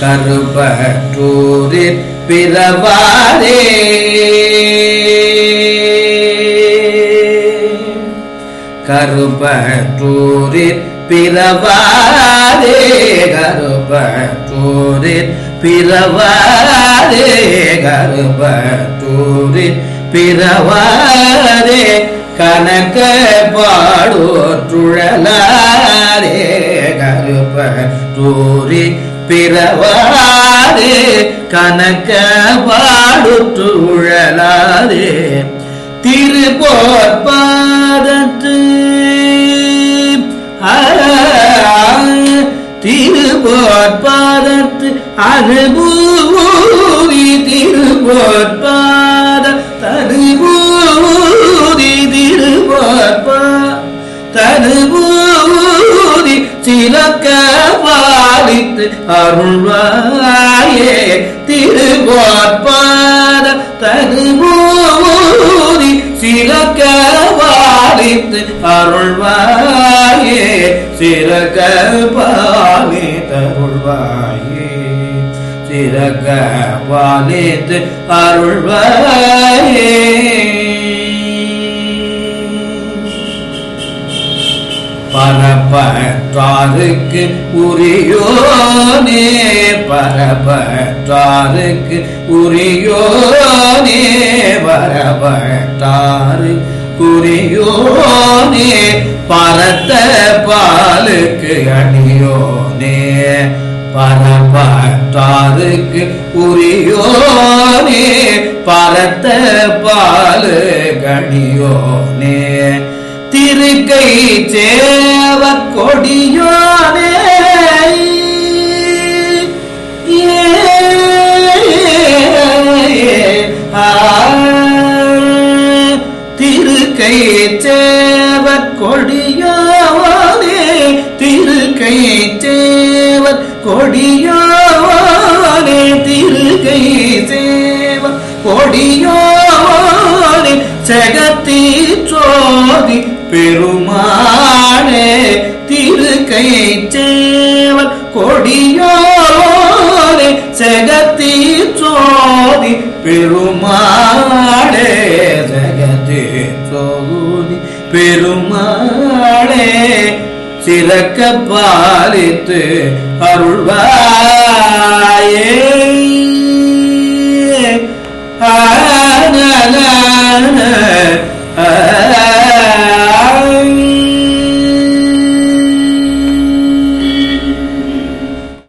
கருப்பற்றூரில் பிறவாரே. கருப்பற்றூரில் பிறவாரே. கருப்பற்றூரில் பிறவாரே. கருப்பற்றூரில் பிறவாரே. கணக்க பாடோற்றுழலாரே கருப்பற்றூரி பிறவாரே கணக்க பாடுற்று உழலாரே திருப்போற்பாதத்து திருப்போற்பாதத்து அனுபூதி திருப்போற்பாத தனுபூதி பாலித்து அருள்வாயே. திருவாட்பாத தனுபூதி சிலக்க பாலித்து அருள்வாயே. சிறக பாலி தருள்வாயே. சிறக பாலித்து அருள்வாயே. பரப்பற்றாருக்கு உரியோனே பரப்பற்றாருக்கு உரியோனே பரப்பற்றாரு குறியோனே பரத்த பாலுக்கு அடியோனே பரப்பற்றாருக்கு உரியோனே பரத்த பாலு கடியோனே திருக்கை சேவ கொடியோனே திருக்கை சேவ கொடியோனே திருக்கை சேவ கொடியோனே திருக்கை சேவ கொடியோனே ஜெகத்தி சோதி பெருமானே திருக்கை சேவல் கொடியோரே செகத்தி சோதி பெருமாளே ஜெகத்தி சோதி பெருமாளே சிறக்க பாலித்து அருள்வாயே.